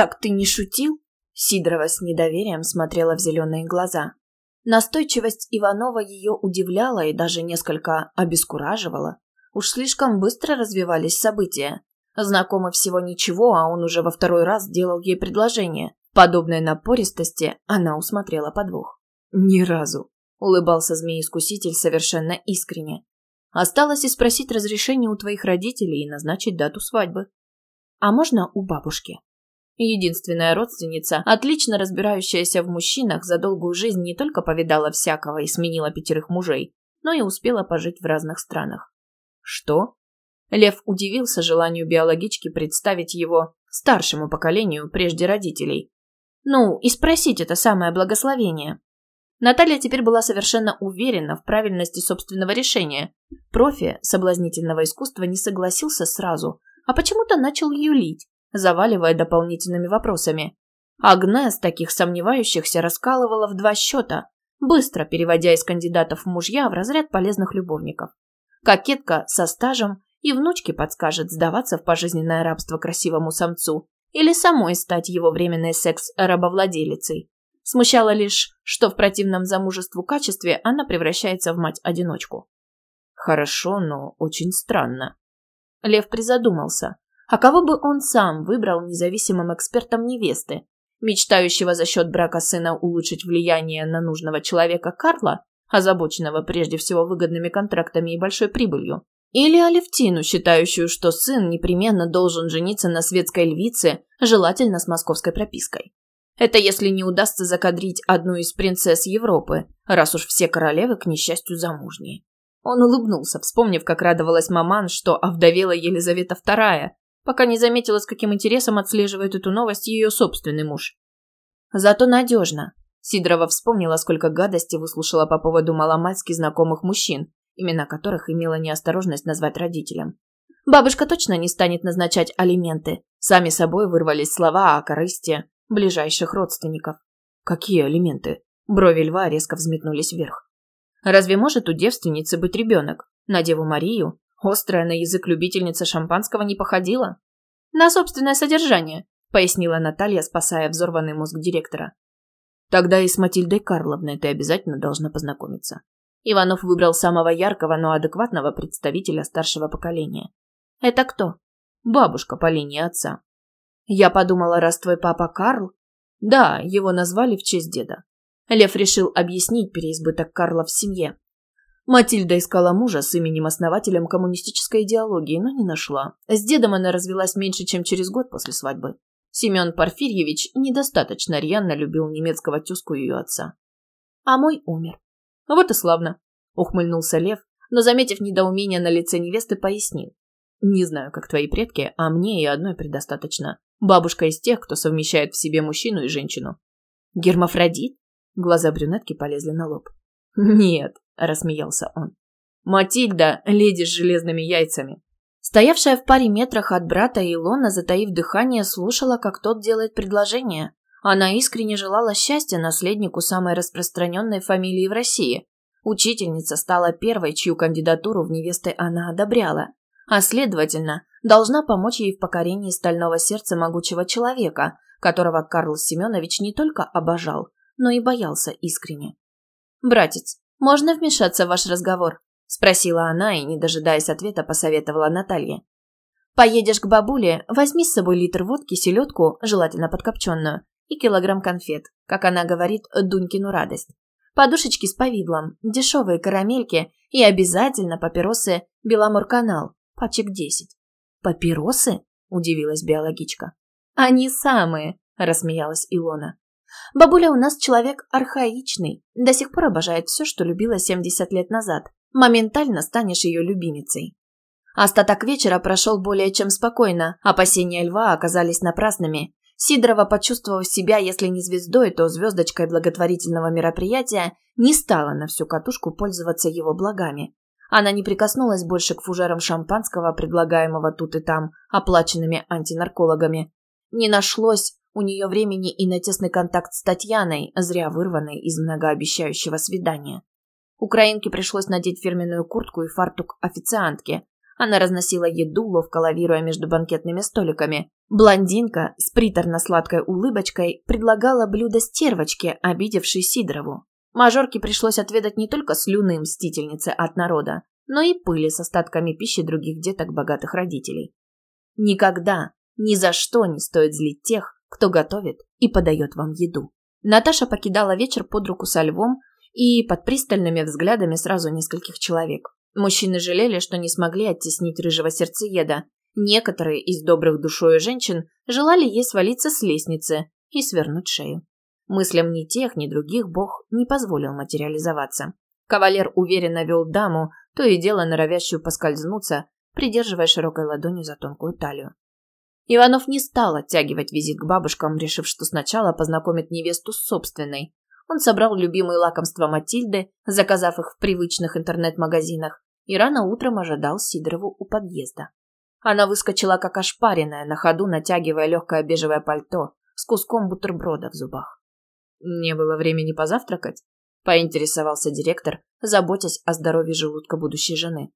«Так ты не шутил?» Сидорова с недоверием смотрела в зеленые глаза. Настойчивость Иванова ее удивляла и даже несколько обескураживала. Уж слишком быстро развивались события. Знакомы всего ничего, а он уже во второй раз делал ей предложение. Подобной напористости она усмотрела подвох. «Ни разу», — улыбался змеи-искуситель совершенно искренне. «Осталось и спросить разрешение у твоих родителей и назначить дату свадьбы». «А можно у бабушки?» Единственная родственница, отлично разбирающаяся в мужчинах, за долгую жизнь не только повидала всякого и сменила пятерых мужей, но и успела пожить в разных странах. Что? Лев удивился желанию биологички представить его старшему поколению прежде родителей. Ну, и спросить это самое благословение. Наталья теперь была совершенно уверена в правильности собственного решения. Профи соблазнительного искусства не согласился сразу, а почему-то начал юлить заваливая дополнительными вопросами. Агнес таких сомневающихся раскалывала в два счета, быстро переводя из кандидатов в мужья в разряд полезных любовников. Кокетка со стажем и внучке подскажет сдаваться в пожизненное рабство красивому самцу или самой стать его временной секс-рабовладелицей. Смущало лишь, что в противном замужеству качестве она превращается в мать-одиночку. Хорошо, но очень странно. Лев призадумался, а кого бы он сам выбрал независимым экспертом невесты, мечтающего за счет брака сына улучшить влияние на нужного человека Карла, озабоченного прежде всего выгодными контрактами и большой прибылью, или Алевтину, считающую, что сын непременно должен жениться на светской львице, желательно с московской пропиской. Это если не удастся закадрить одну из принцесс Европы, раз уж все королевы, к несчастью, замужние. Он улыбнулся, вспомнив, как радовалась маман, что овдовела Елизавета II, пока не заметила, с каким интересом отслеживает эту новость ее собственный муж. Зато надежно. Сидорова вспомнила, сколько гадости выслушала по поводу маломальски знакомых мужчин, имена которых имела неосторожность назвать родителям. Бабушка точно не станет назначать алименты. Сами собой вырвались слова о корысти ближайших родственников. Какие алименты? Брови льва резко взметнулись вверх. Разве может у девственницы быть ребенок? На Деву Марию Острая на язык любительница шампанского не походила. На собственное содержание, пояснила Наталья, спасая взорванный мозг директора. Тогда и с Матильдой Карловной ты обязательно должна познакомиться. Иванов выбрал самого яркого, но адекватного представителя старшего поколения. Это кто? Бабушка по линии отца. Я подумала, раз твой папа Карл... Да, его назвали в честь деда. Лев решил объяснить переизбыток Карла в семье, Матильда искала мужа с именем-основателем коммунистической идеологии, но не нашла. С дедом она развелась меньше, чем через год после свадьбы. Семен Порфирьевич недостаточно рьяно любил немецкого тезку ее отца. А мой умер. Вот и славно, ухмыльнулся Лев, но, заметив недоумение на лице невесты, пояснил. Не знаю, как твои предки, а мне и одной предостаточно. Бабушка из тех, кто совмещает в себе мужчину и женщину. Гермафродит? Глаза брюнетки полезли на лоб. Нет, рассмеялся он. Матильда, леди с железными яйцами. Стоявшая в паре метрах от брата Илона, затаив дыхание, слушала, как тот делает предложение. Она искренне желала счастья наследнику самой распространенной фамилии в России. Учительница стала первой, чью кандидатуру в невесты она одобряла, а следовательно, должна помочь ей в покорении стального сердца могучего человека, которого Карл Семенович не только обожал, но и боялся искренне. «Братец, можно вмешаться в ваш разговор?» – спросила она и, не дожидаясь ответа, посоветовала Наталье. «Поедешь к бабуле, возьми с собой литр водки, селедку, желательно подкопченную, и килограмм конфет, как она говорит, Дунькину радость. Подушечки с повидлом, дешевые карамельки и обязательно папиросы Беломорканал, пачек десять». «Папиросы?» – удивилась биологичка. «Они самые», – рассмеялась Илона. Бабуля у нас человек архаичный, до сих пор обожает все, что любила 70 лет назад. Моментально станешь ее любимицей. Остаток вечера прошел более чем спокойно, опасения льва оказались напрасными. Сидорова, почувствовав себя, если не звездой, то звездочкой благотворительного мероприятия, не стала на всю катушку пользоваться его благами. Она не прикоснулась больше к фужерам шампанского, предлагаемого тут и там, оплаченными антинаркологами. Не нашлось у нее времени и на тесный контакт с Татьяной, зря вырванной из многообещающего свидания. Украинке пришлось надеть фирменную куртку и фартук официантки. Она разносила еду, ловко лавируя между банкетными столиками. Блондинка с приторно-сладкой улыбочкой предлагала блюдо стервочке, обидевшей Сидорову. Мажорке пришлось отведать не только слюны мстительницы от народа, но и пыли с остатками пищи других деток богатых родителей. Никогда, ни за что не стоит злить тех, кто готовит и подает вам еду. Наташа покидала вечер под руку со львом и под пристальными взглядами сразу нескольких человек. Мужчины жалели, что не смогли оттеснить рыжего сердцееда. Некоторые из добрых душою женщин желали ей свалиться с лестницы и свернуть шею. Мыслям ни тех, ни других Бог не позволил материализоваться. Кавалер уверенно вел даму, то и дело норовящую поскользнуться, придерживая широкой ладонью за тонкую талию. Иванов не стал оттягивать визит к бабушкам, решив, что сначала познакомит невесту с собственной. Он собрал любимые лакомства Матильды, заказав их в привычных интернет-магазинах, и рано утром ожидал Сидорову у подъезда. Она выскочила как ошпаренная, на ходу натягивая легкое бежевое пальто с куском бутерброда в зубах. «Не было времени позавтракать?» – поинтересовался директор, заботясь о здоровье желудка будущей жены.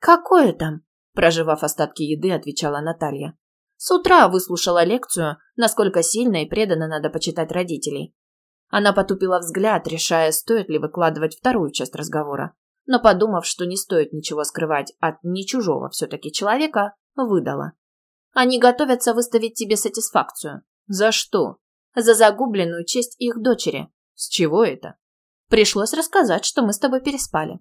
«Какое там?» – проживав остатки еды, отвечала Наталья. С утра выслушала лекцию, насколько сильно и преданно надо почитать родителей. Она потупила взгляд, решая, стоит ли выкладывать вторую часть разговора. Но подумав, что не стоит ничего скрывать от не чужого все-таки человека, выдала. Они готовятся выставить тебе сатисфакцию. За что? За загубленную честь их дочери. С чего это? Пришлось рассказать, что мы с тобой переспали.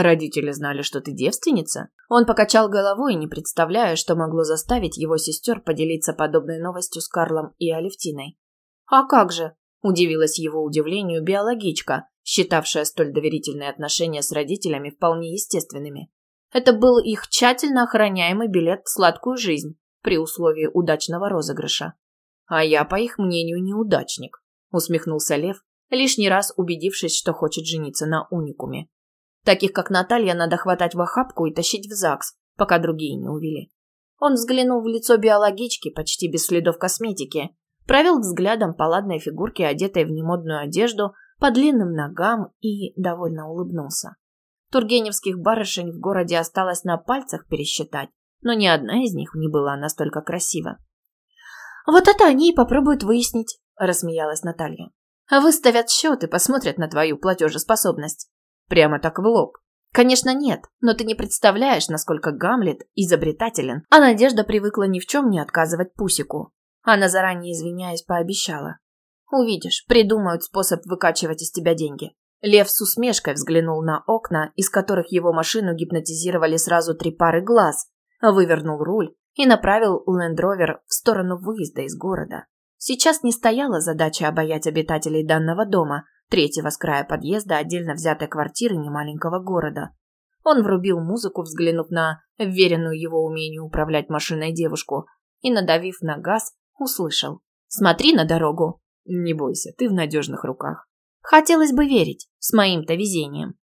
Родители знали, что ты девственница? Он покачал головой, не представляя, что могло заставить его сестер поделиться подобной новостью с Карлом и Алевтиной. А как же? Удивилась его удивлению биологичка, считавшая столь доверительные отношения с родителями вполне естественными. Это был их тщательно охраняемый билет в сладкую жизнь при условии удачного розыгрыша. А я, по их мнению, неудачник, усмехнулся Лев, лишний раз убедившись, что хочет жениться на уникуме. Таких, как Наталья, надо хватать в охапку и тащить в ЗАГС, пока другие не увели. Он взглянул в лицо биологички, почти без следов косметики, провел взглядом по ладной фигурке, одетой в немодную одежду, по длинным ногам и довольно улыбнулся. Тургеневских барышень в городе осталось на пальцах пересчитать, но ни одна из них не была настолько красива. «Вот это они и попробуют выяснить», – рассмеялась Наталья. «Выставят счет и посмотрят на твою платежеспособность. Прямо так в лоб. Конечно, нет, но ты не представляешь, насколько Гамлет изобретателен, а Надежда привыкла ни в чем не отказывать Пусику. Она заранее извиняясь пообещала. Увидишь, придумают способ выкачивать из тебя деньги. Лев с усмешкой взглянул на окна, из которых его машину гипнотизировали сразу три пары глаз, вывернул руль и направил лендровер в сторону выезда из города. Сейчас не стояла задача обаять обитателей данного дома, третьего с края подъезда отдельно взятой квартиры немаленького города. Он врубил музыку, взглянув на веренную его умению управлять машиной девушку, и, надавив на газ, услышал. «Смотри на дорогу!» «Не бойся, ты в надежных руках». «Хотелось бы верить, с моим-то везением».